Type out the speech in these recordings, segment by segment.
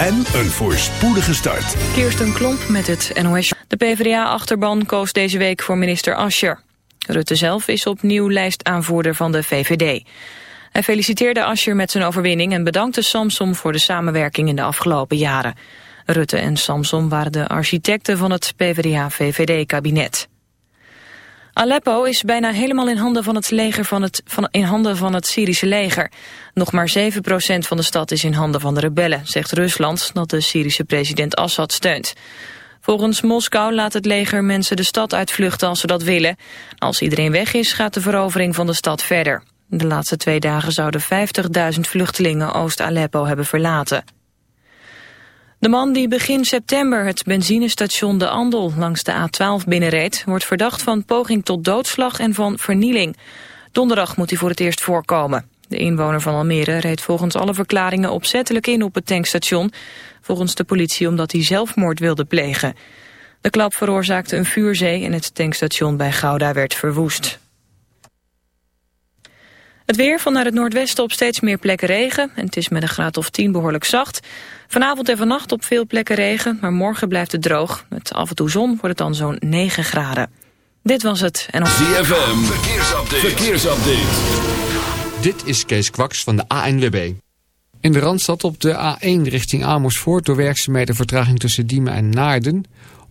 en een voorspoedige start. Kirsten Klomp met het NOS. De PvdA-achterban koos deze week voor minister Ascher. Rutte zelf is opnieuw lijstaanvoerder van de VVD. Hij feliciteerde Ascher met zijn overwinning en bedankte Samsom voor de samenwerking in de afgelopen jaren. Rutte en Samsom waren de architecten van het PvdA-VVD-kabinet. Aleppo is bijna helemaal in handen van het, leger van het, van, in handen van het Syrische leger. Nog maar 7% van de stad is in handen van de rebellen, zegt Rusland dat de Syrische president Assad steunt. Volgens Moskou laat het leger mensen de stad uitvluchten als ze dat willen. Als iedereen weg is, gaat de verovering van de stad verder. De laatste twee dagen zouden 50.000 vluchtelingen Oost-Aleppo hebben verlaten. De man die begin september het benzinestation De Andel langs de A12 binnenreed... wordt verdacht van poging tot doodslag en van vernieling. Donderdag moet hij voor het eerst voorkomen. De inwoner van Almere reed volgens alle verklaringen opzettelijk in op het tankstation. Volgens de politie omdat hij zelfmoord wilde plegen. De klap veroorzaakte een vuurzee en het tankstation bij Gouda werd verwoest. Het weer van naar het noordwesten op steeds meer plekken regen. En het is met een graad of 10 behoorlijk zacht. Vanavond en vannacht op veel plekken regen, maar morgen blijft het droog. Met af en toe zon wordt het dan zo'n 9 graden. Dit was het. En op... ZFM, verkeersupdate. verkeersupdate. Dit is Kees Kwaks van de ANWB. In de Randstad op de A1 richting Amersfoort... door werkzaamheden vertraging tussen Diemen en Naarden.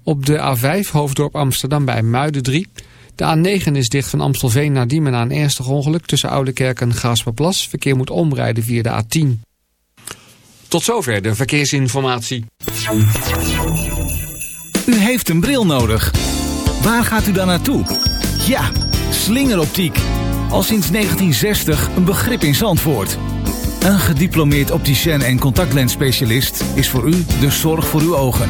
Op de A5 Hoofddorp Amsterdam bij Muiden 3... De A9 is dicht van Amstelveen naar Diemen na een ernstig ongeluk tussen Oudekerk en Gaasperplas. Verkeer moet omrijden via de A10. Tot zover de verkeersinformatie. U heeft een bril nodig. Waar gaat u dan naartoe? Ja, slingeroptiek. Al sinds 1960 een begrip in Zandvoort. Een gediplomeerd opticien en contactlensspecialist is voor u de zorg voor uw ogen.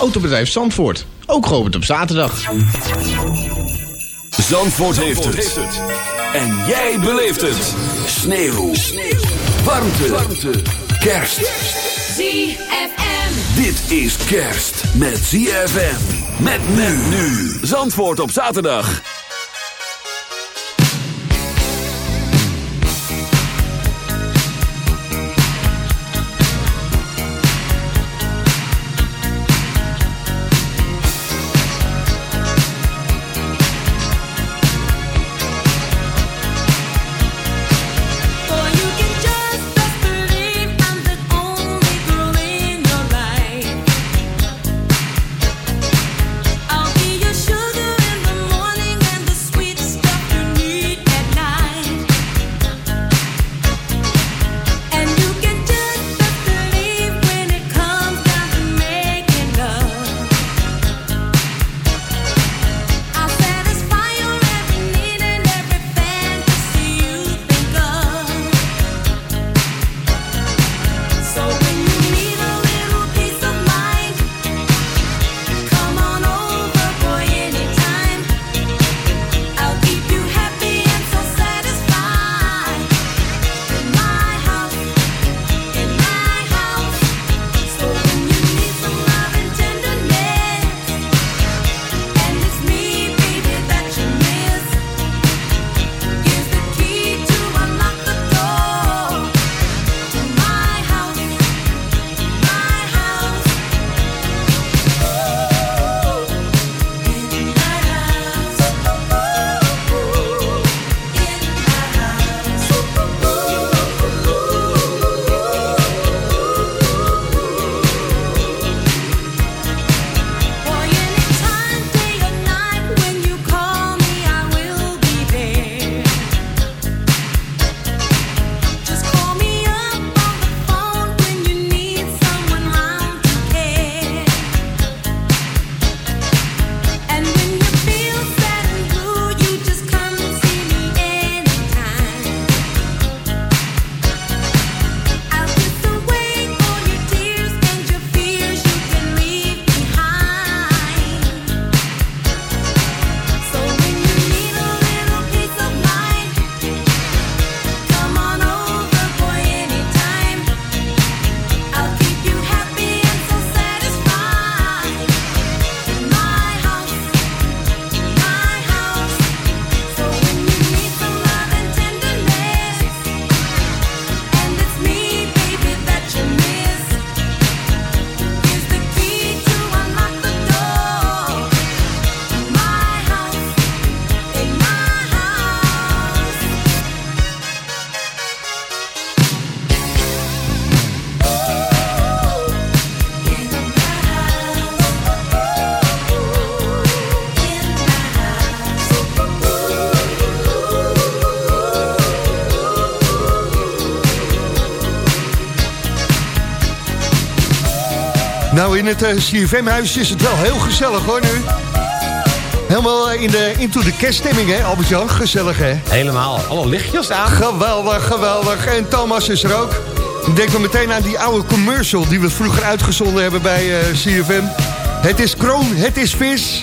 Autobedrijf Zandvoort, ook geopend op zaterdag. Zandvoort, heeft, het. En jij beleeft het. Sneeuw. Sneeuw. Warmte. Warmte. Kerst. ZFM. Dit is kerst met ZFM. Met men nu. Zandvoort op zaterdag. In het CFM-huis is het wel heel gezellig hoor nu. Helemaal eh, in de, into de kerststemming, hè, Albert-Jan? Gezellig, hè? Helemaal. Alle lichtjes aan. Geweldig, geweldig. En Thomas is er ook. Ik denk dan meteen aan die oude commercial die we vroeger uitgezonden hebben bij eh, CFM. Het is kroon, het is vis.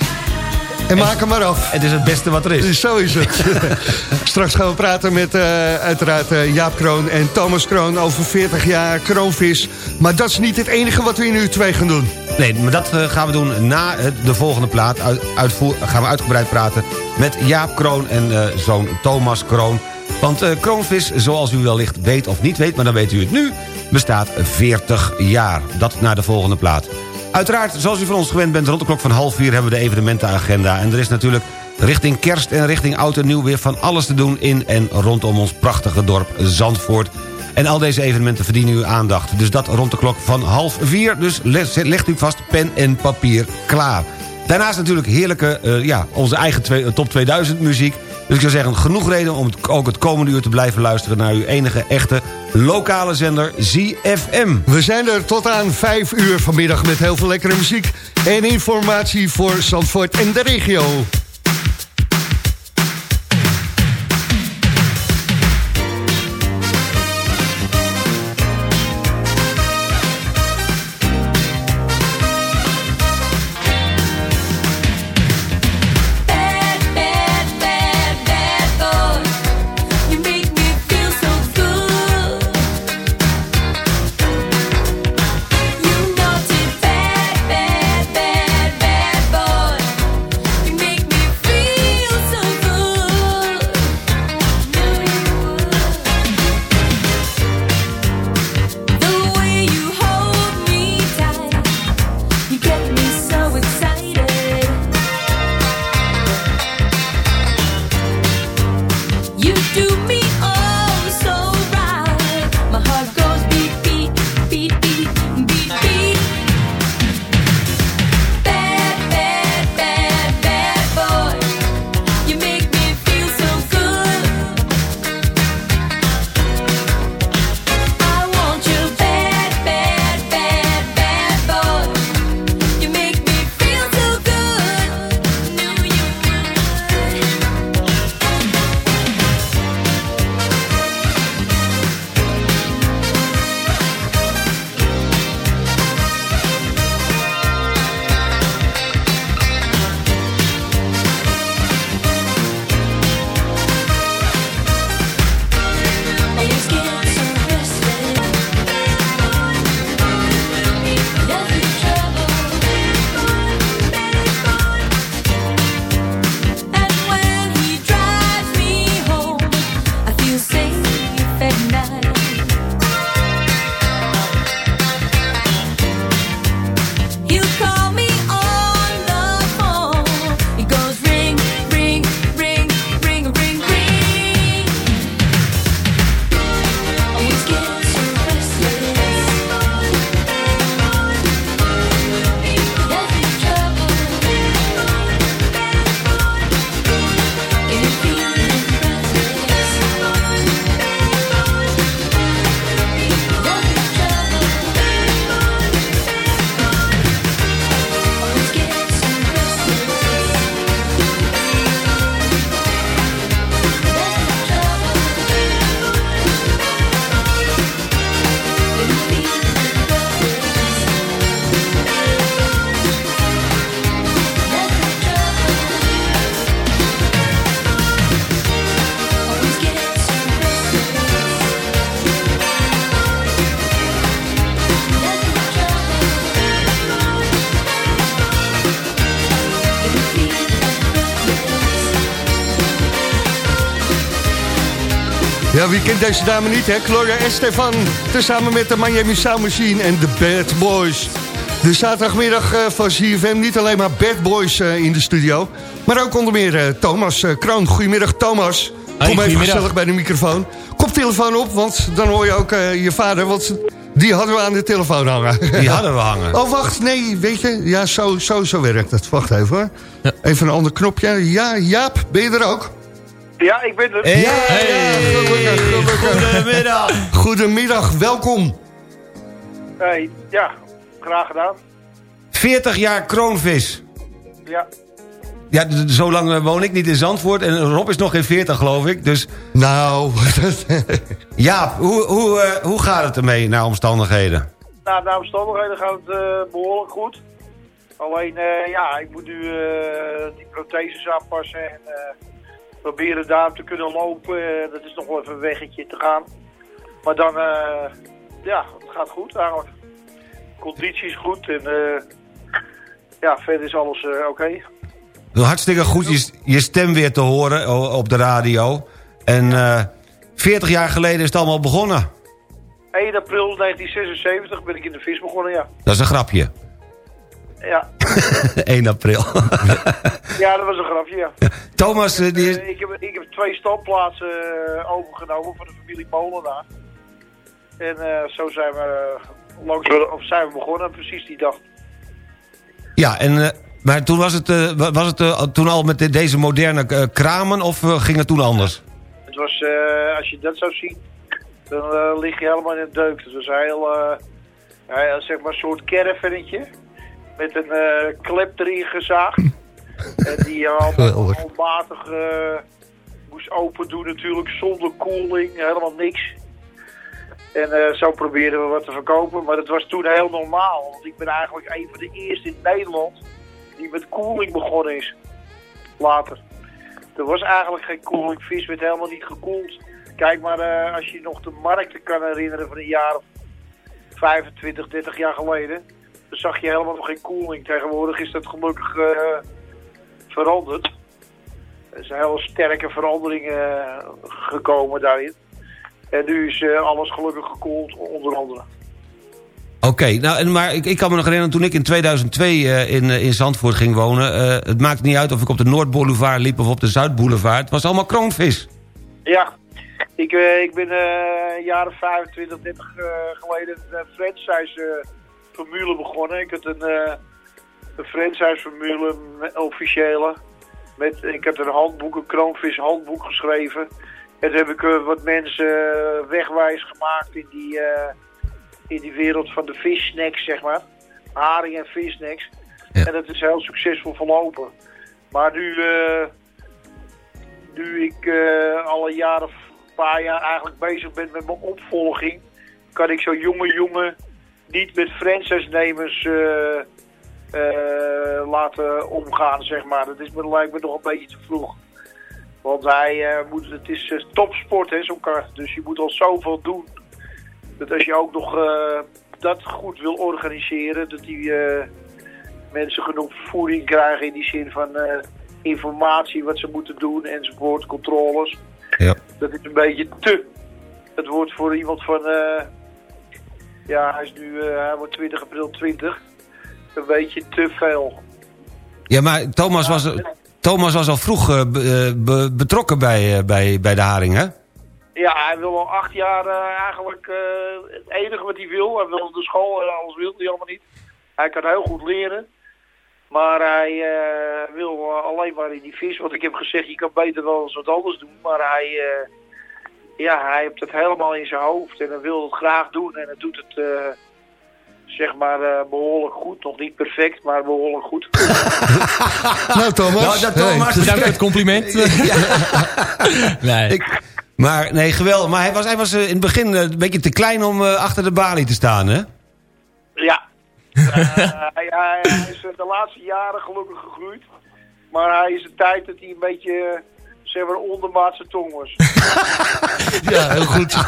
En maak hem maar af. Het is het beste wat er is. Zo is het. Straks gaan we praten met eh, uiteraard eh, Jaap Kroon en Thomas Kroon over 40 jaar kroonvis. Maar dat is niet het enige wat we in uur 2 gaan doen. Nee, maar dat eh, gaan we doen na de volgende plaat. Gaan we uitgebreid praten met Jaap Kroon en eh, zoon Thomas Kroon. Want eh, kroonvis, zoals u wellicht weet of niet weet... maar dan weet u het nu, bestaat 40 jaar. Dat naar de volgende plaat. Uiteraard, zoals u van ons gewend bent, rond de klok van half vier... hebben we de evenementenagenda. En er is natuurlijk richting kerst en richting oud en nieuw... weer van alles te doen in en rondom ons prachtige dorp Zandvoort... En al deze evenementen verdienen uw aandacht. Dus dat rond de klok van half vier. Dus leg- legt u vast pen en papier klaar. Daarnaast natuurlijk heerlijke, eh, ja, onze eigen twee- eh, top 2000 muziek. Dus ik zou zeggen, genoeg reden om ook het komende uur te blijven luisteren... naar uw enige echte lokale zender ZFM. We zijn er tot aan 5 uur vanmiddag met heel veel lekkere muziek... en informatie voor Zandvoort en de regio. Ja, wie kent deze dame niet, hè? Gloria Estefan, tezamen met de Miami Sound Machine en de Bad Boys. De zaterdagmiddag eh, van CFM, niet alleen maar Bad Boys eh, in de studio... maar ook onder meer eh, Thomas Kroon. Goedemiddag, Thomas. Kom even gezellig bij de microfoon. Koptelefoon op, want dan hoor je ook je vader... want die hadden we aan de telefoon hangen. Die hadden we hangen. Oh, wacht, nee, weet je, ja, zo, zo, zo werkt het. Wacht even hoor. Even een ander knopje. Ja, Jaap, ben je er ook? Ja, ik ben er. Hey, Ja, ja, gelukkig, gelukkig. Goedemiddag. Goedemiddag, welkom. Hey, ja, graag gedaan. 40 jaar kroonvis. Ja. Ja, zo lang eh, woon ik niet in Zandvoort. En Rob is nog geen 40, geloof ik. Dus Nou, ja, hoe, hoe, eh, hoe gaat het ermee naar omstandigheden? Nou, naar omstandigheden gaat het eh, behoorlijk goed. Alleen, eh, ja, ik moet nu eh, die protheses aanpassen en eh, proberen daar te kunnen lopen. Eh, dat is nog wel even een weggetje te gaan. Maar dan, eh, ja, het gaat goed eigenlijk. Conditie is goed en eh, ja, verder is alles oké. Hartstikke goed je, je stem weer te horen op de radio. En eh 40 jaar geleden is het allemaal begonnen. 1 april 1976 ben ik in de vis begonnen, ja. Dat is een grapje. Ja, 1 april. ja dat was een grafje, ja. Thomas, eh, die is... Eh, ik, heb, ik heb twee standplaatsen eh, overgenomen van de familie Molenaar. En eh, zo zijn we, langs, of zijn we begonnen, precies die dag. Ja, en, eh, maar toen was het, eh, wa- was het toen al met de- deze moderne kramen of ging het toen anders? Het was, eh, als je dat zou zien, dan lig je helemaal in een deuk. Het was een heel, eh, ja, zeg maar een soort caravannetje. Met een eh, klep erin gezaagd. en die Geweldig. handmatig eh, moest open doen natuurlijk, zonder koeling, helemaal niks. En eh, zo probeerden we wat te verkopen. Maar dat was toen heel normaal. Want ik ben eigenlijk een van de eerste in Nederland die met koeling begonnen is. Later. Er was eigenlijk geen koeling. Vis werd helemaal niet gekoeld. Kijk maar eh, als je nog de markten kan herinneren van een jaar of 25, 30 jaar geleden. Zag je helemaal nog geen koeling. Tegenwoordig is dat gelukkig eh, veranderd. Er zijn hele sterke veranderingen gekomen daarin. En nu is eh, alles gelukkig gekoeld, onder andere. Oké, nou, en, maar ik, ik kan me nog herinneren toen ik in 2002 eh, in, in Zandvoort ging wonen. het maakt niet uit of ik op de Noordboulevard liep of op de Zuidboulevard. Het was allemaal kroonvis. Ja, ik, eh, ik ben jaren 25, 30 eh, geleden franchise formule begonnen. Ik had een, eh een franchise formule, officiële. Met, ik had een handboek, een kroonvis handboek geschreven. En toen heb ik eh, wat mensen eh, wegwijs gemaakt in die, in die wereld van de vissnacks, zeg maar. Haring en vissnacks. Ja. En dat is heel succesvol verlopen. Maar nu... nu ik al een jaar of een paar jaar eigenlijk bezig ben met mijn opvolging, kan ik zo'n jonge jongen niet met franchise-nemers eh, eh, laten omgaan, zeg maar. Dat is me, lijkt me nog een beetje te vroeg. Want hij eh, moet, het is topsport, hè, zo'n kart. Dus je moet al zoveel doen. Dat als je ook nog dat goed wil organiseren, dat die mensen genoeg voeding krijgen in die zin van informatie wat ze moeten doen enzovoort, controles. Ja. Dat is een beetje te. Het wordt voor iemand van, ja hij is nu, eh, hij wordt 20 april 20, een beetje te veel. Ja, maar Thomas was, Thomas was al vroeg eh, be- eh, be- betrokken bij, bij, bij de haring, hè? Ja, hij wil al acht jaar eigenlijk het enige wat hij wil. Hij wil de school en alles wil hij allemaal niet. Hij kan heel goed leren. Maar hij wil alleen maar in die vis. Want ik heb gezegd, je kan beter wel eens wat anders doen. Maar hij, ja, hij heeft het helemaal in zijn hoofd. En hij wil het graag doen. En hij doet het, eh, zeg maar, eh, behoorlijk goed. Nog niet perfect, maar behoorlijk goed. nou Thomas. Nou, dat Hey. Thomas. Bedankt voor het compliment. nee. Ik, maar nee, geweldig. Maar hij was, hij was eh, in het begin een beetje te klein om eh, achter de balie te staan, hè? Ja. Eh, hij, hij- hij is de laatste jaren gelukkig gegroeid. Maar hij is een tijd dat hij een beetje, zeg maar, ondermaatse tong was. Ja, heel goed.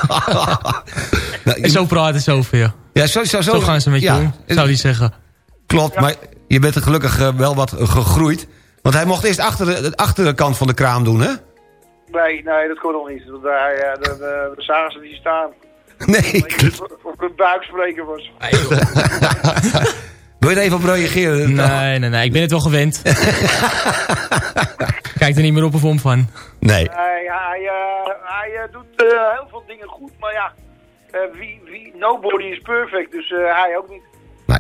Nou, En zo praten zoveel. ja, zo, zo, zo, Zo gaan ze met je ja, om, zou die zeggen. Klopt, maar je bent er gelukkig eh, wel wat gegroeid. Want hij mocht eerst achter de, de achterkant van de kraam doen, hè? Nee, nee, dat kon nog niet. Want eh, dan zagen ze niet staan. Nee. Je, Of ik een buikspreker was. Wil je er even op reageren? Nee, nee, nee. Ik ben het wel gewend. Kijk er niet meer op of om van. Nee. Hij, hij, eh, hij eh, doet eh, heel veel dingen goed, maar ja, eh, wie, wie, nobody is perfect, dus eh, hij ook niet. nee.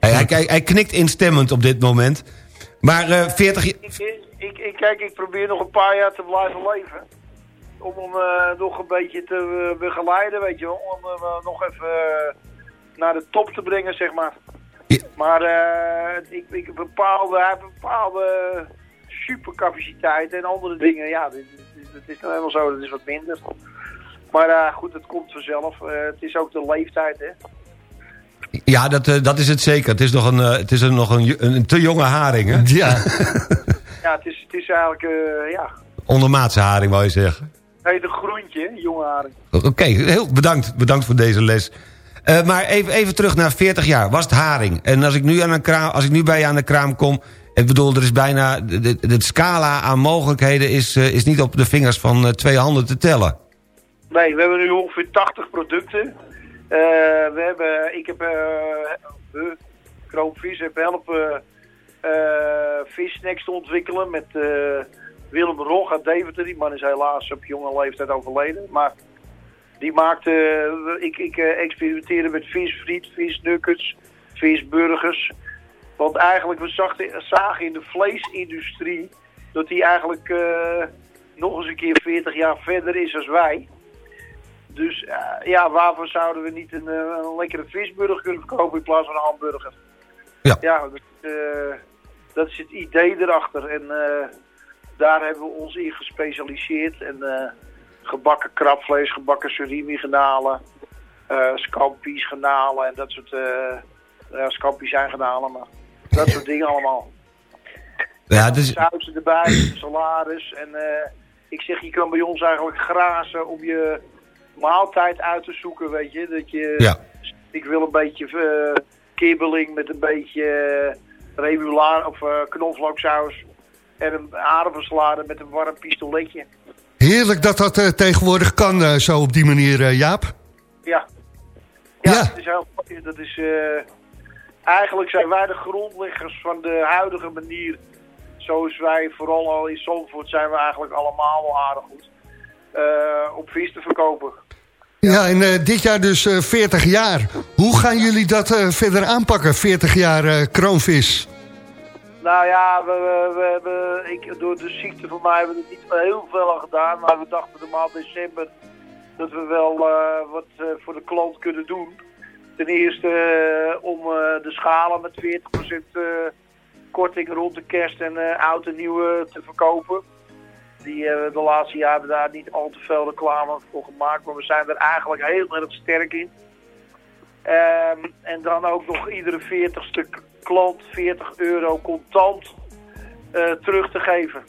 Hij, hij, hij, hij knikt instemmend op dit moment. Maar eh 40... Ik, ik, ik, ik- kijk, ik probeer nog een paar jaar te blijven leven. Om hem eh, nog een beetje te begeleiden, weet je wel. Om hem nog even naar de top te brengen, zeg maar. Ja. Maar eh, ik, ik bepaalde, hij bepaalde supercapaciteit en andere dingen. Ja, dit- is nou helemaal zo, dat is wat minder. Maar eh, goed, het komt vanzelf. Eh, het is ook de leeftijd, hè. Ja, dat, eh, dat is het zeker. Het is nog een, eh, het is een, nog een, een, te jonge haring, hè? Ja, Ja, het is, het is eigenlijk, eh, ja, Ondermaatse haring, wou je zeggen. het heet een groentje, jonge haring. Oké, heel bedankt. Bedankt voor deze les. Eh, maar even, even terug naar 40 jaar. Was het haring? En als ik nu, aan een kraam, als ik nu bij je aan de kraam kom... Ik bedoel, er is bijna... De, scala aan mogelijkheden is, eh, is niet op de vingers van eh, twee handen te tellen. Nee, we hebben nu ongeveer 80 producten. We hebben, ik heb, we, Kroonvis, heb helpen vissnacks te ontwikkelen met Willem Rog uit Deventer. Die man is helaas op jonge leeftijd overleden. Maar die maakte, eh, ik, ik eh, experimenteerde met visfriet, visnuggets, visburgers. Want eigenlijk, we zagen, zagen in de vleesindustrie dat die eigenlijk eh, nog eens een keer 40 jaar verder is als wij. Dus ja, waarvoor zouden we niet een, een lekkere visburger kunnen verkopen in plaats van een hamburger? Ja. Ja, dat, dat is het idee erachter. En daar hebben we ons in gespecialiseerd. En gebakken krabvlees, gebakken surimi genalen, eh scampi's genalen en dat soort... eh ja, scampi's zijn genalen, maar dat soort dingen allemaal. Ja, is, Sausen erbij, salades. En eh, ik zeg, je kan bij ons eigenlijk grazen om je maaltijd uit te zoeken, weet je. Dat je ja. ik wil een beetje kibbeling met een beetje uh, of knoflooksaus. En een aardappelsalade met een warm pistoletje. Heerlijk dat dat eh, tegenwoordig kan, eh, zo op die manier, eh, Jaap. Ja. Ja, Ja. Dat is heel dat is, Eigenlijk zijn wij de grondleggers van de huidige manier. Zoals wij vooral al in Zandvoort zijn we eigenlijk allemaal wel aardig goed. op vis te verkopen. Ja, en eh, dit jaar dus eh, 40 jaar. Hoe gaan jullie dat verder aanpakken, 40 jaar kroonvis? Nou ja, we, we, hebben, ik, door de ziekte van mij hebben we er niet heel veel aan gedaan. Maar we dachten de maand december dat we wel eh, wat eh, voor de klant kunnen doen. Ten eerste eh, om de schalen met 40% eh, korting rond de kerst en oud en nieuw te verkopen. Die eh, de laatste jaren hebben daar niet al te veel reclame voor gemaakt. Maar we zijn er eigenlijk heel erg sterk in. Ehm, en dan ook nog iedere 40ste klant 40 euro contant eh, terug te geven.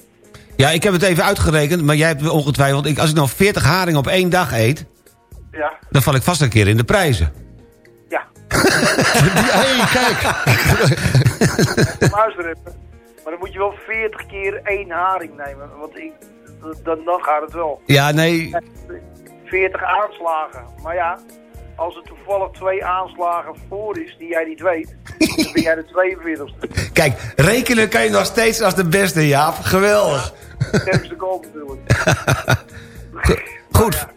ja, ik heb het even uitgerekend, maar jij hebt ongetwijfeld... Ik, als ik nou 40 haringen op één dag eet... Ja, dan val ik vast een keer in de prijzen. ja. hey, kijk. Luister. Maar dan moet je wel 40 keer één haring nemen. Want ik, dan, dan gaat het wel. Ja, nee, 40 aanslagen. Maar ja, als er toevallig twee aanslagen voor is die jij niet weet, dan ben jij de 42ste. kijk, rekenen kan je nog steeds als de beste, Jaap. Geweldig. Sterkste goal natuurlijk. Goed,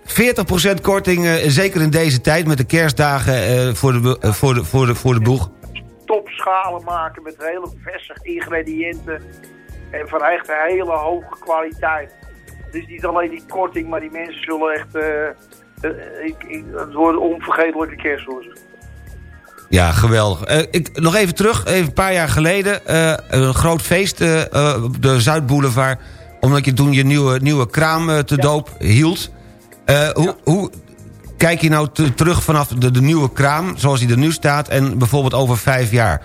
40% korting, eh, zeker in deze tijd met de kerstdagen eh, voor, de, eh, voor, de, voor, de, voor de boeg. Topschalen maken met hele verse ingrediënten. En van echt hele hoge kwaliteit. Dus niet alleen die korting, maar die mensen zullen echt... eh, ik, ik, het worden onvergetelijke kerst voor ze. Ja, geweldig. Eh, ik, nog even terug, even een paar jaar geleden. eh, een groot feest op de Zuidboulevard. Omdat je toen je nieuwe, nieuwe kraam te doop hield. Eh, hoe, hoe kijk je nou te- terug vanaf de, de nieuwe kraam, zoals die er nu staat... en bijvoorbeeld over vijf jaar?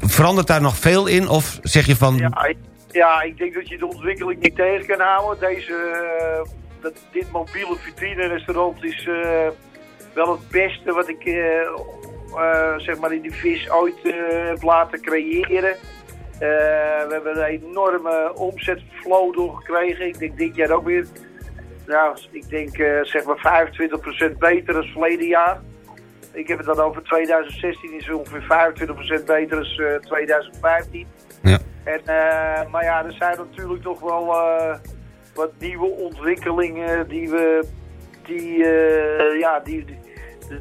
Verandert daar nog veel in? Of zeg je van... Ja, ik, ja, ik denk dat je de ontwikkeling niet tegen kan houden. Deze, dat, dit mobiele vitrine-restaurant is eh, wel het beste wat ik eh, eh, zeg maar in die vis ooit heb laten creëren. We hebben een enorme omzetflow doorgekregen. Ik denk dit jaar ook weer. Nou, ik denk zeg maar 25% beter dan verleden jaar. Ik heb het dan over 2016 is ongeveer 25% beter dan eh, 2015. Ja. En, maar ja, er zijn natuurlijk nog wel wat nieuwe ontwikkelingen die we, die, eh, ja, die, die-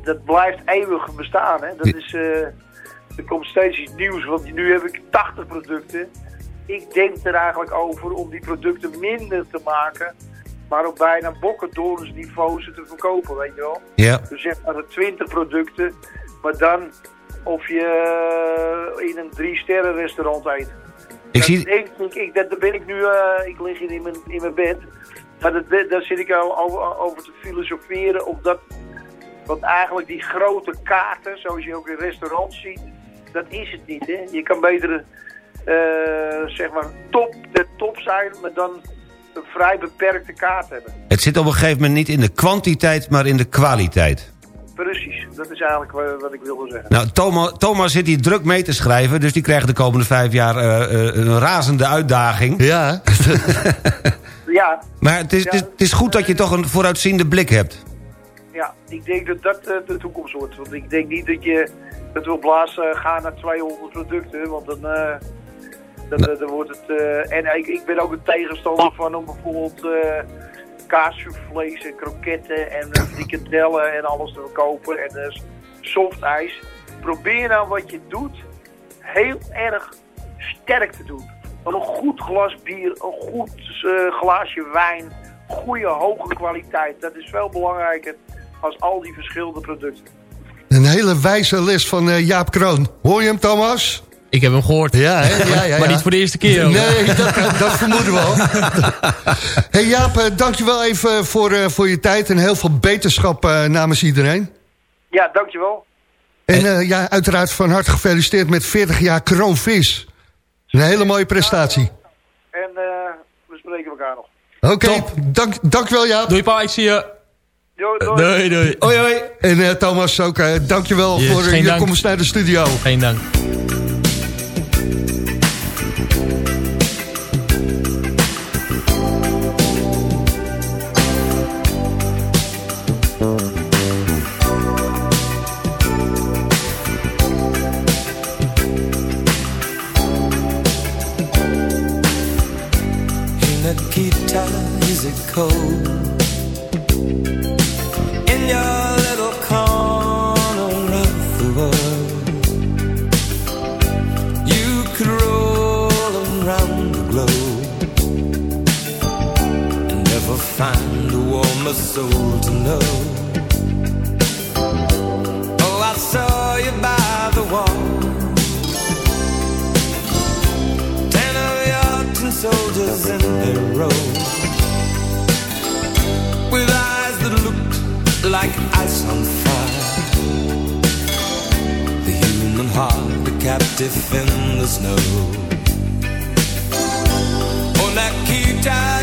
dat blijft eeuwig bestaan. Hè? Dat is, eh, er komt steeds iets nieuws, want nu heb ik 80 producten. Ik denk er eigenlijk over om die producten minder te maken, maar op bijna bokkendorensniveau ze te verkopen, weet je wel. Ja, Dus zeg maar de 20 producten, maar dan of je eh, in een drie-sterren restaurant eet. Ik zie... denk ik, dat, daar ben ik nu, eh, ik lig in mijn, in mijn bed. Maar dat, daar zit ik al over, over te filosoferen of dat, want eigenlijk die grote kaarten, zoals je ook in restaurants ziet, dat is het niet. Hè? Je kan beter, eh, zeg maar, top de top zijn, maar dan een vrij beperkte kaart hebben. Het zit op een gegeven moment niet in de kwantiteit, maar in de kwaliteit. Precies, dat is eigenlijk wa- wat ik wilde zeggen. Nou, Thomas, Thomas zit hier druk mee te schrijven... dus die krijgt de komende vijf jaar eh, eh, een razende uitdaging. Ja, Ja, Maar het is, het, is, het is goed dat je toch een vooruitziende blik hebt. ja, ik denk dat dat eh, de toekomst wordt. Want ik denk niet dat je dat op laatst eh, gaan naar 200 producten, want dan, eh, dan, eh, dan wordt het... eh, en ik, ik ben ook een tegenstander van om bijvoorbeeld eh kaassoufflés en kroketten en eh, frikandellen en alles te verkopen en eh, softijs. Probeer nou wat je doet heel erg sterk te doen. Een goed glas bier, een goed eh, glaasje wijn, goede hoge kwaliteit. Dat is veel belangrijker als al die verschillende producten. een hele wijze les van Jaap Kroon. Hoor je hem, Thomas? Ik heb hem gehoord. Ja, hè? ja, ja, maar ja. niet voor de eerste keer. hoor. Nee, dat, dat vermoeden we al. hey Jaap, eh, dankjewel even voor, eh, voor je tijd en heel veel beterschap eh, namens iedereen. Ja, dankjewel. En eh, ja, uiteraard van harte gefeliciteerd met 40 jaar kroonvis. Een hele mooie prestatie. En eh, we spreken elkaar nog. Oké, dank, dankjewel Jaap. Doei pa, ik zie je. Doei, doei. Doei, doei. Hoi, hoi. En eh, Thomas ook, dankjewel Yes, voor je dank. komst naar de studio. Geen dank. Find a warmer soul to know. Oh, I saw you by the wall. Ten of your tin soldiers in their row With eyes that looked like ice on fire The human heart, a captive in the snow oh, Nikita, you will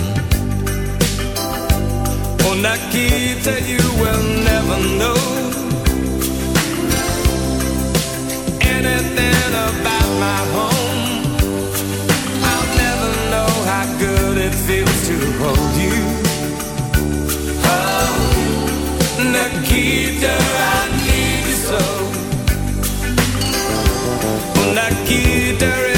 Nikita, you will never know anything about my home. I'll never know how good it feels to hold you. Oh, Nikita, I need you so. Nikita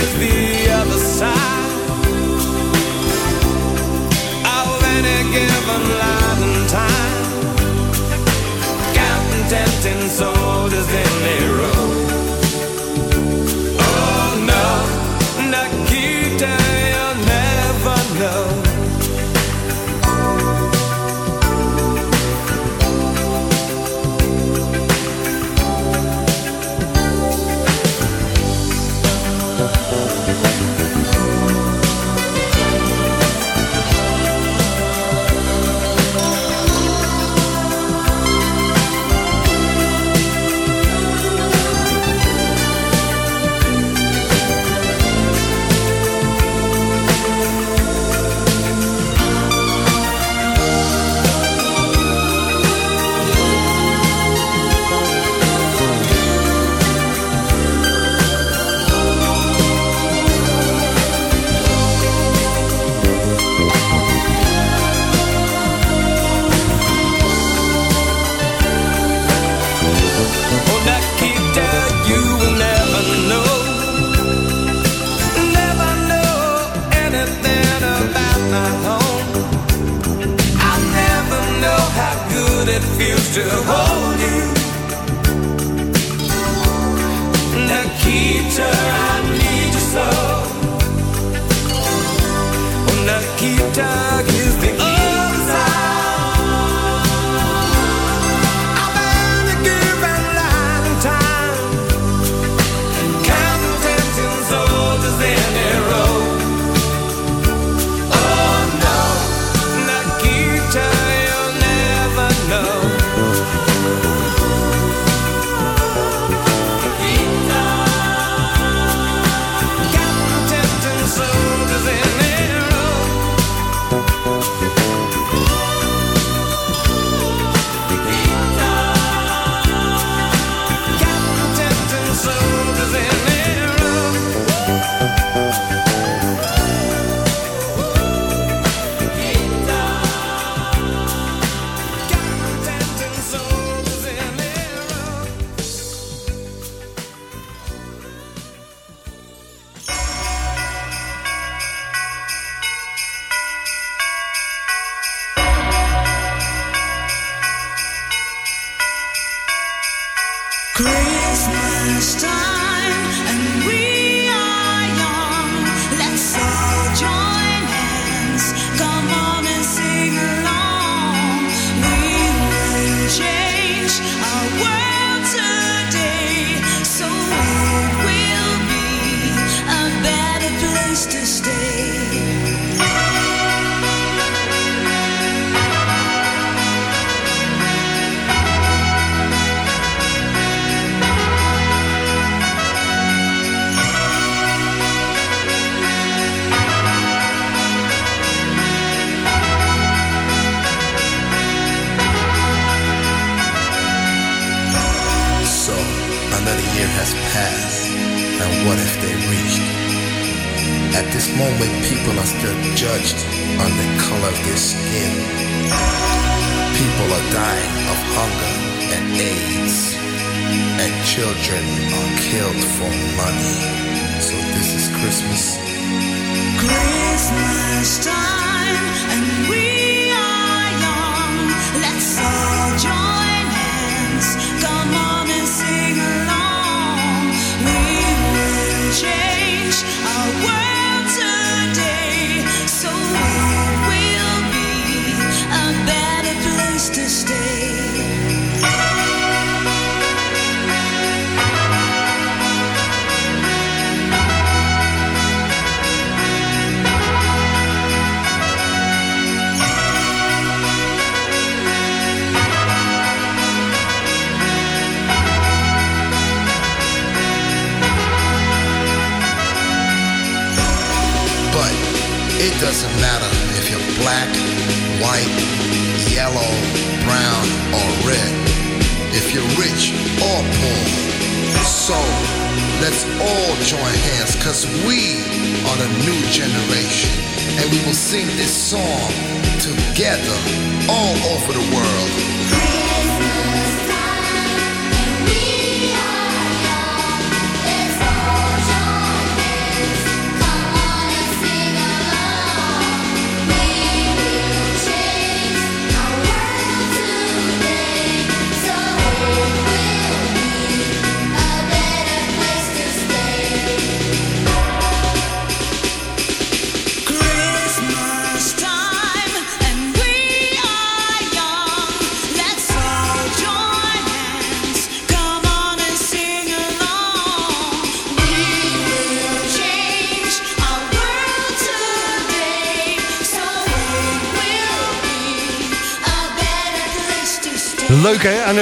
to hold must have judged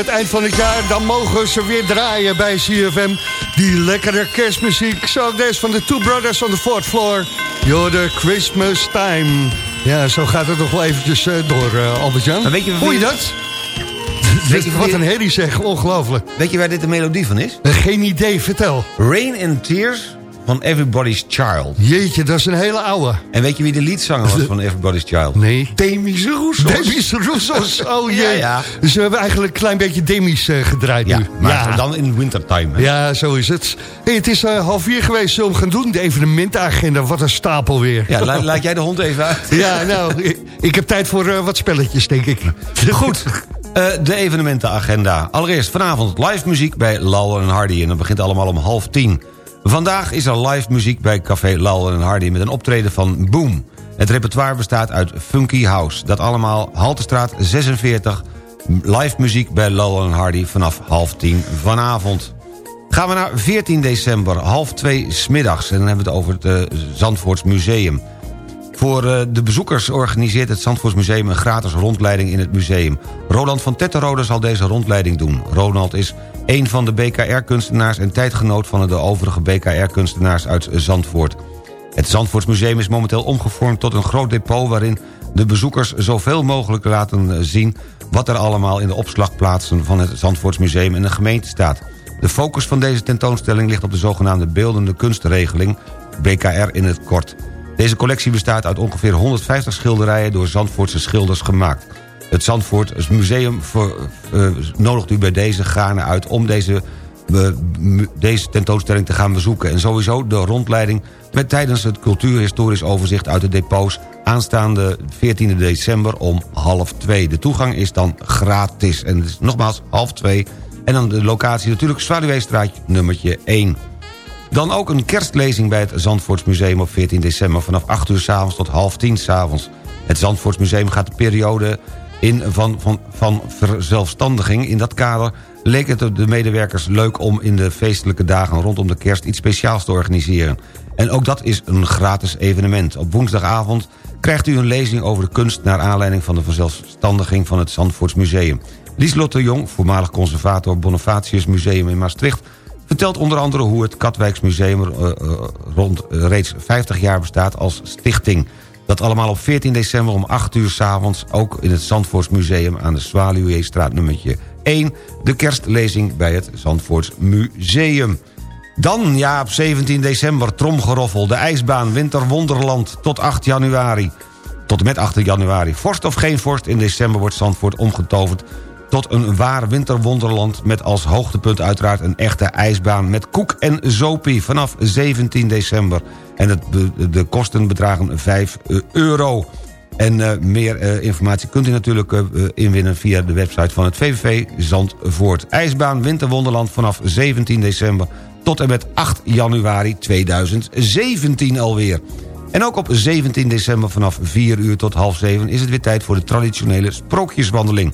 het eind van het jaar, dan mogen ze weer draaien bij CFM. Die lekkere kerstmuziek. Zo deze van de Two Brothers on the Fourth Floor. You're the Christmas time. Ja, zo gaat het nog wel eventjes eh, door, eh, Albert-Jan. Weet je dat? Weet je Wat een herrie zeg, ongelooflijk. Weet je waar dit de melodie van is? Eh, Geen idee, vertel. Rain and Tears van Everybody's Child. Jeetje, dat is een hele oude. En weet je wie de leadzanger was van Everybody's Child? Nee. Demis Roussos. Demis Roussos, oh jee. Ja, ja. Dus we hebben eigenlijk een klein beetje Demis eh, gedraaid Ja, nu. maar dan in wintertime. hè? Ja, zo is het. Hey, het is eh, half vier geweest, zullen we gaan doen? De evenementenagenda, wat een stapel weer. Ja, la- laat jij de hond even uit. Ja, nou, ik, ik heb tijd voor eh, wat spelletjes, denk ik. Goed. De evenementenagenda. Allereerst vanavond live muziek bij Lal en Hardy. En dat begint allemaal om half tien. Vandaag is er live muziek bij Café Lal en Hardy... met een optreden van Boom. Het repertoire bestaat uit Funky House. Dat allemaal Haltestraat 46. Live muziek bij Lal en Hardy vanaf half tien vanavond. Gaan we naar 14 december, half twee smiddags. En dan hebben we het over het eh, Zandvoorts Museum. Voor eh, de bezoekers organiseert het Zandvoortsmuseum een gratis rondleiding in het museum. Roland van Tetterode zal deze rondleiding doen. Ronald is een van de BKR-kunstenaars en tijdgenoot van de overige BKR-kunstenaars uit Zandvoort. Het Zandvoortsmuseum is momenteel omgevormd tot een groot depot... waarin de bezoekers zoveel mogelijk laten eh, zien... wat er allemaal in de opslagplaatsen van het Zandvoortsmuseum en de gemeente staat. De focus van deze tentoonstelling ligt op de zogenaamde beeldende kunstregeling... BKR in het kort. Deze collectie bestaat uit ongeveer 150 schilderijen... door Zandvoortse schilders gemaakt. Het Zandvoort Museum voor, eh, nodigt u bij deze gaarne uit... om deze, eh, deze tentoonstelling te gaan bezoeken. En sowieso de rondleiding met tijdens het cultuurhistorisch overzicht... uit de depots aanstaande 14 december om half twee. De toegang is dan gratis. En het is nogmaals half twee En dan de locatie natuurlijk Zwaluweestraat nummertje 1. Dan ook een kerstlezing bij het Zandvoortsmuseum op 14 december... vanaf 8 uur s'avonds tot half 10 s'avonds. Het Zandvoortsmuseum gaat de periode in van, van, van verzelfstandiging. In dat kader leek het de medewerkers leuk om in de feestelijke dagen rondom de kerst iets speciaals te organiseren. En ook dat is een gratis evenement. Op woensdagavond krijgt u een lezing over de kunst... naar aanleiding van de verzelfstandiging van het Zandvoortsmuseum. Lieslot de Jong, voormalig conservator Bonifatius Museum in Maastricht... vertelt onder andere hoe het Katwijksmuseum uh, uh, rond uh, reeds 50 jaar bestaat als stichting. Dat allemaal op 14 december om 8 uur s'avonds... ook in het Zandvoortsmuseum aan de Zwaluweestraat nummertje 1... de kerstlezing bij het Zandvoortsmuseum. Dan, ja, op 17 december, Tromgeroffel, de ijsbaan Winterwonderland tot 8 januari. Tot en met 8 januari. Vorst of geen vorst, in december wordt Zandvoort omgetoverd tot een waar winterwonderland... met als hoogtepunt uiteraard een echte ijsbaan... met koek en zopie vanaf 17 december. En het, de kosten bedragen 5 euro. En uh, meer uh, informatie kunt u natuurlijk inwinnen via de website van het VVV Zandvoort. IJsbaan Winterwonderland vanaf 17 december tot en met 8 januari 2017 alweer. En ook op 17 december vanaf 4 uur tot half 7 is het weer tijd voor de traditionele sprookjeswandeling.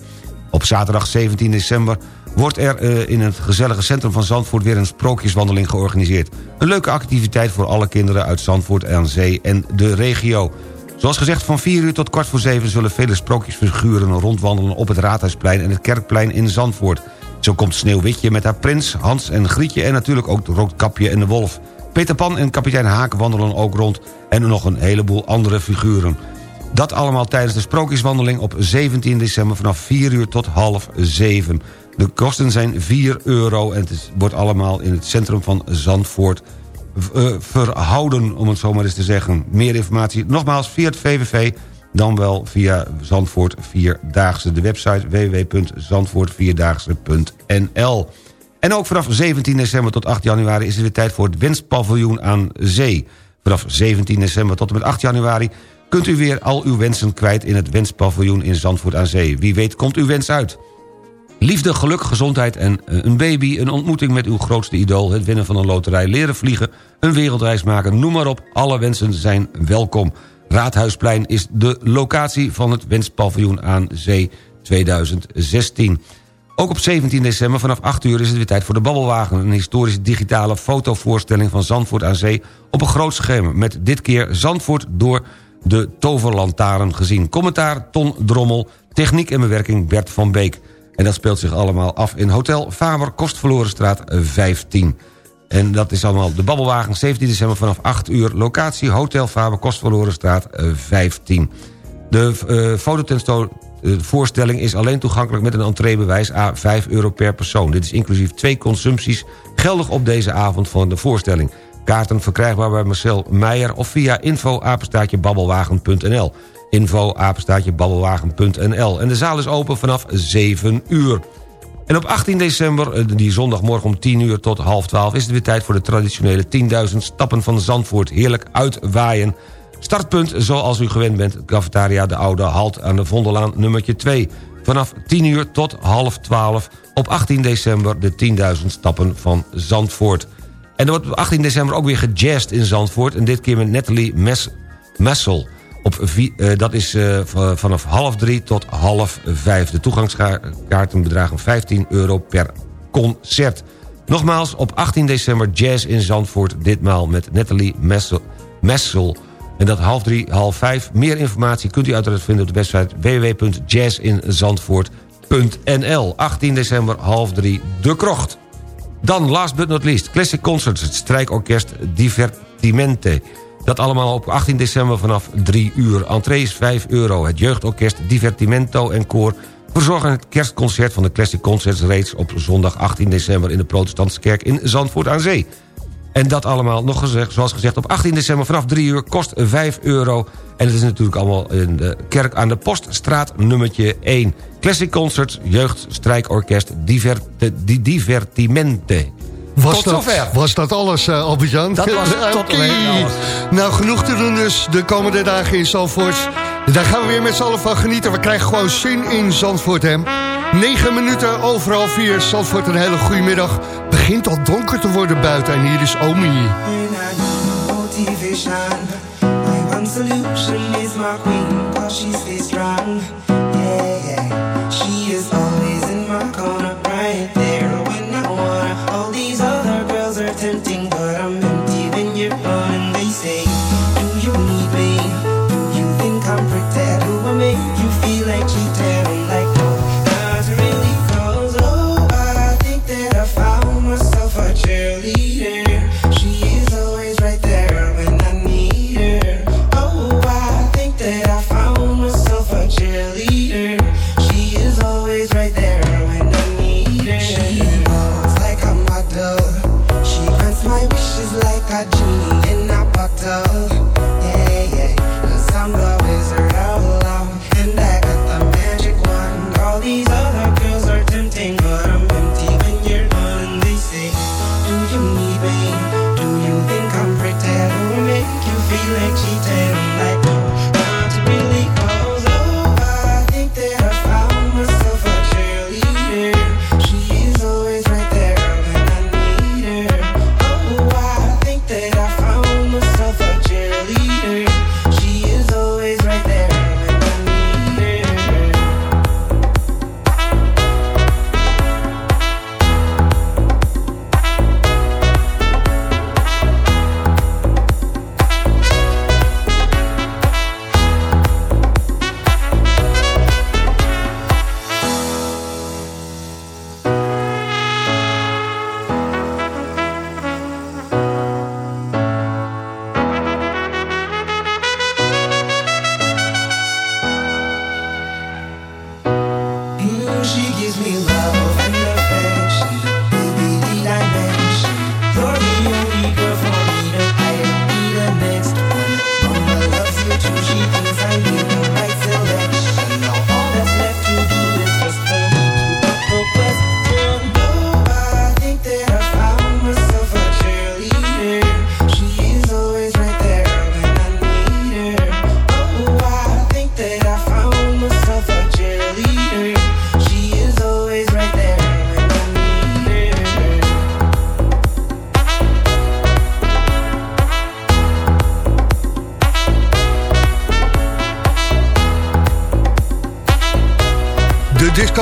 Op zaterdag 17 december wordt er uh, in het gezellige centrum van Zandvoort... weer een sprookjeswandeling georganiseerd. Een leuke activiteit voor alle kinderen uit Zandvoort aan Zee en de regio. Zoals gezegd, van 4 uur tot kwart voor 7... zullen vele sprookjesfiguren rondwandelen op het Raadhuisplein... en het Kerkplein in Zandvoort. Zo komt Sneeuwwitje met haar prins, Hans en Grietje... en natuurlijk ook Roodkapje en de Wolf. Peter Pan en kapitein Haak wandelen ook rond... en nog een heleboel andere figuren. Dat allemaal tijdens de sprookjeswandeling op 17 december... vanaf 4 uur tot half 7. De kosten zijn 4 euro en het wordt allemaal in het centrum van Zandvoort uh, verhouden... om het zo maar eens te zeggen. Meer informatie nogmaals via het VVV... dan wel via Zandvoort Vierdaagse. De website www.zandvoortvierdaagse.nl En ook vanaf 17 december tot 8 januari... is het weer tijd voor het Wenspaviljoen aan Zee. Vanaf 17 december tot en met 8 januari kunt u weer al uw wensen kwijt in het Wenspaviljoen in Zandvoort aan Zee. Wie weet komt uw wens uit. Liefde, geluk, gezondheid en een baby, een ontmoeting met uw grootste idool... het winnen van een loterij, leren vliegen, een wereldreis maken, noem maar op. Alle wensen zijn welkom. Raadhuisplein is de locatie van het Wenspaviljoen aan Zee 2016. Ook op 17 december vanaf 8 uur is het weer tijd voor de Babbelwagen... een historische digitale fotovoorstelling van Zandvoort aan Zee... op een groot scherm met dit keer Zandvoort door de toverlantaren gezien. Commentaar Ton Drommel, techniek en bewerking Bert van Beek. En dat speelt zich allemaal af in Hotel Faber, Kostverlorenstraat 15. En dat is allemaal de Babbelwagen, 17 december vanaf 8 uur. Locatie Hotel Faber, Kostverlorenstraat 15. De uh, fototentoonvoorstelling is alleen toegankelijk met een entreebewijs... a 5 euro per persoon. Dit is inclusief twee consumpties geldig op deze avond van de voorstelling. Kaarten verkrijgbaar bij Marcel Meijer of via info-babbelwagen.nl info-babbelwagen.nl En de zaal is open vanaf 7 uur. En op 18 december, die zondagmorgen om 10 uur tot half 12... is het weer tijd voor de traditionele 10.000 stappen van Zandvoort. Heerlijk uitwaaien. Startpunt, zoals u gewend bent, cafetaria De Oude Halt aan de Vondellaan nummertje 2. Vanaf 10 uur tot half 12 op 18 december de 10.000 stappen van Zandvoort. En er wordt op 18 december ook weer gejazzed in Zandvoort... en dit keer met Natalie Mes Messel. Op uh, dat is uh, vanaf half drie tot half vijf. De toegangskaarten bedragen 15 euro per concert. Nogmaals, op 18 december jazz in Zandvoort. Ditmaal met Nathalie Messel. Messel. En dat half drie, half vijf. Meer informatie kunt u uiteraard vinden op de website www.jazzinzandvoort.nl 18 december, half drie, De Krocht. Dan, last but not least, Classic Concerts, het strijkorkest Divertimente. Dat allemaal op 18 december vanaf 3 uur. Entree is 5 euro. Het jeugdorkest Divertimento en Koor verzorgen het kerstconcert van de Classic Concerts... reeds op zondag 18 december in de Protestantse Kerk in Zandvoort aan Zee. En dat allemaal, nog gezegd, zoals gezegd, op 18 december vanaf 3 uur kost 5 euro. En het is natuurlijk allemaal in de kerk aan de Poststraat nummertje 1. Classic Concerts, jeugdstrijkorkest Divert, di, Divertimente. Was Tot dat, zover. was dat alles, uh, Albert-Jan? Dat was tot Oké. alleen alles. Nou, genoeg te doen dus de komende dagen in Zandvoort. Daar gaan we weer met z'n allen van genieten. We krijgen gewoon zin in Zandvoort, hè? 9 minuten overal 4. Zandvoort, een hele goede middag. Begint al donker te worden buiten en hier is Omi. She is always in my corner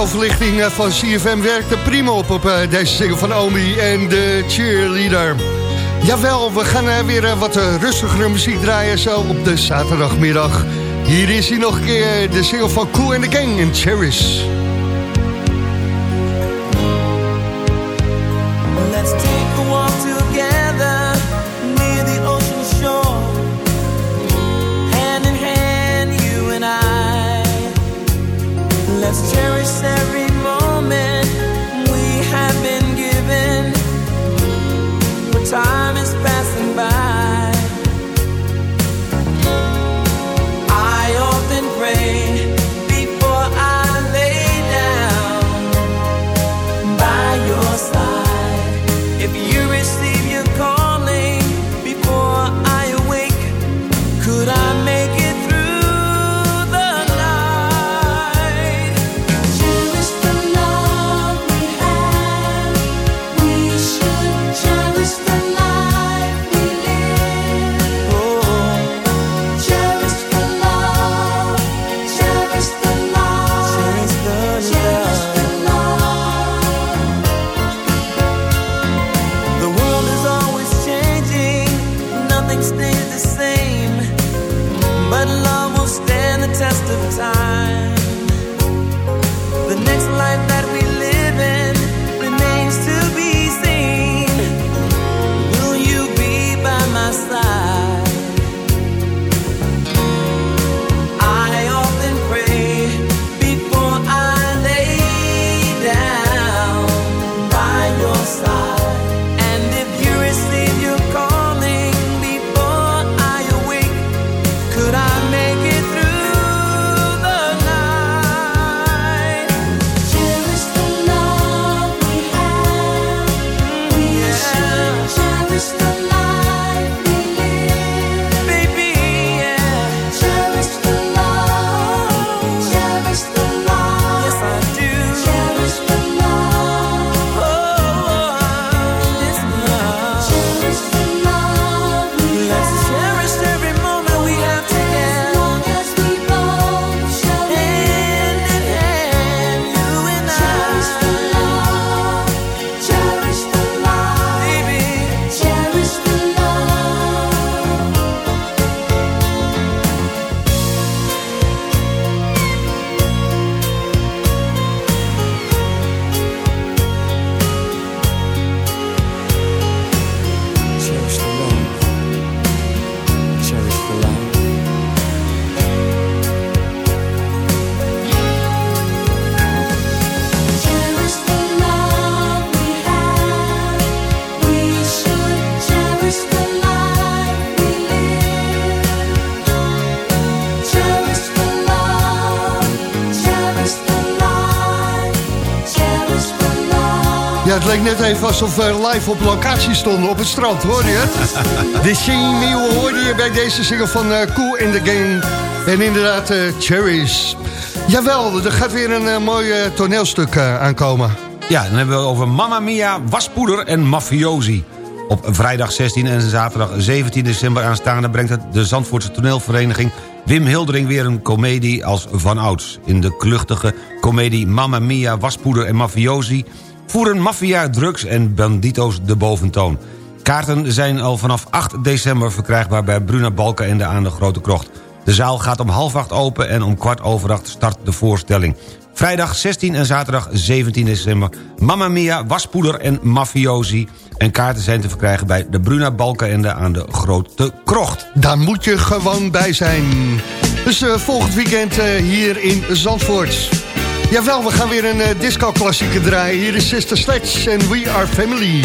verlichting eh, van CFM werkte prima op op eh, deze single van Omi en de cheerleader. Jawel, we gaan eh, weer wat rustigere muziek draaien zo op de zaterdagmiddag. Hier is hij nog een keer, de single van Cool and the Gang en Cherish. Net even alsof we live op locatie stonden op het strand, hoor je het? De Singing hoorde je bij deze single van eh, Cool in the Game. En inderdaad, eh, Cherries. Jawel, er gaat weer een eh, mooi toneelstuk aankomen. Ja, dan hebben we het over Mamma Mia, waspoeder en mafiosi. Op vrijdag 16 en zaterdag 17 december aanstaande... brengt het de Zandvoortse toneelvereniging Wim Hildering weer een komedie als van ouds. In de kluchtige komedie Mamma Mia, waspoeder en mafiosi... voeren maffia, drugs en bandito's de boventoon. Kaarten zijn al vanaf 8 december verkrijgbaar bij Bruna Balkenende aan de Grote Krocht. De zaal gaat om half acht open en om kwart over acht start de voorstelling. Vrijdag 16 en zaterdag 17 december. Mamma Mia, waspoeder en mafiosi. En kaarten zijn te verkrijgen bij de Bruna Balkenende aan de Grote Krocht. Daar moet je gewoon bij zijn. Dus eh, volgend weekend eh, hier in Zandvoort. Jawel, we gaan weer een eh, disco-klassieker draaien. Hier is Sister Sledge en We Are Family.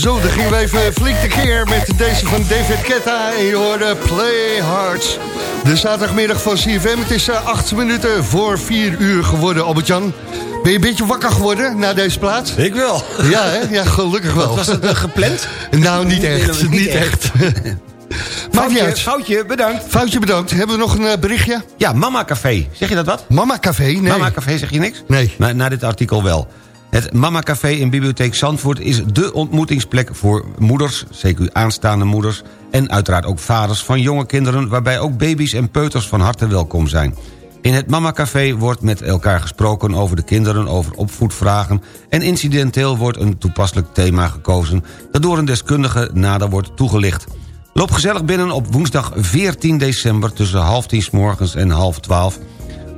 Zo, dan gingen we even flink tekeer met deze van David Ketta. En je hoorde Play Hard. De zaterdagmiddag van CFM. Het is eh, acht minuten voor vier uur geworden, Albert-Jan. Ben je een beetje wakker geworden na deze plaats? Ik wel. Ja, hè? ja gelukkig wel. Was het eh, gepland? Nou, niet echt. Niet, niet echt. Maakt Foutje, foutje, bedankt. Foutje bedankt. Hebben we nog een eh, berichtje? Ja, Mama Café. Zeg je dat wat? Mama Café? Nee. Mama Café, zeg je niks? Nee. Na, na dit artikel wel. Het Mama Café in Bibliotheek Zandvoort is dé ontmoetingsplek voor moeders, CQ aanstaande moeders... en uiteraard ook vaders van jonge kinderen... waarbij ook baby's en peuters van harte welkom zijn. In het Mama Café wordt met elkaar gesproken over de kinderen, over opvoedvragen... en incidenteel wordt een toepasselijk thema gekozen... dat door een deskundige nader wordt toegelicht. Loop gezellig binnen op woensdag 14 december tussen half tien 's morgens en half twaalf...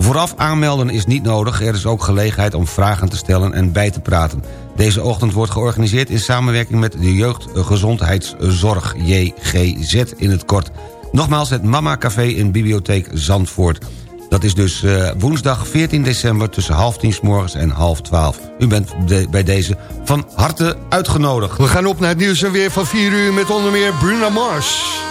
Vooraf aanmelden is niet nodig. Er is ook gelegenheid om vragen te stellen en bij te praten. Deze ochtend wordt georganiseerd in samenwerking met de Jeugdgezondheidszorg, JGZ in het kort. Nogmaals het Mama Café in Bibliotheek Zandvoort. Dat is dus eh, woensdag 14 december tussen half tien 's morgens en half twaalf. U bent bij deze van harte uitgenodigd. We gaan op naar het nieuws en weer van 4 uur met onder meer Bruna Mars.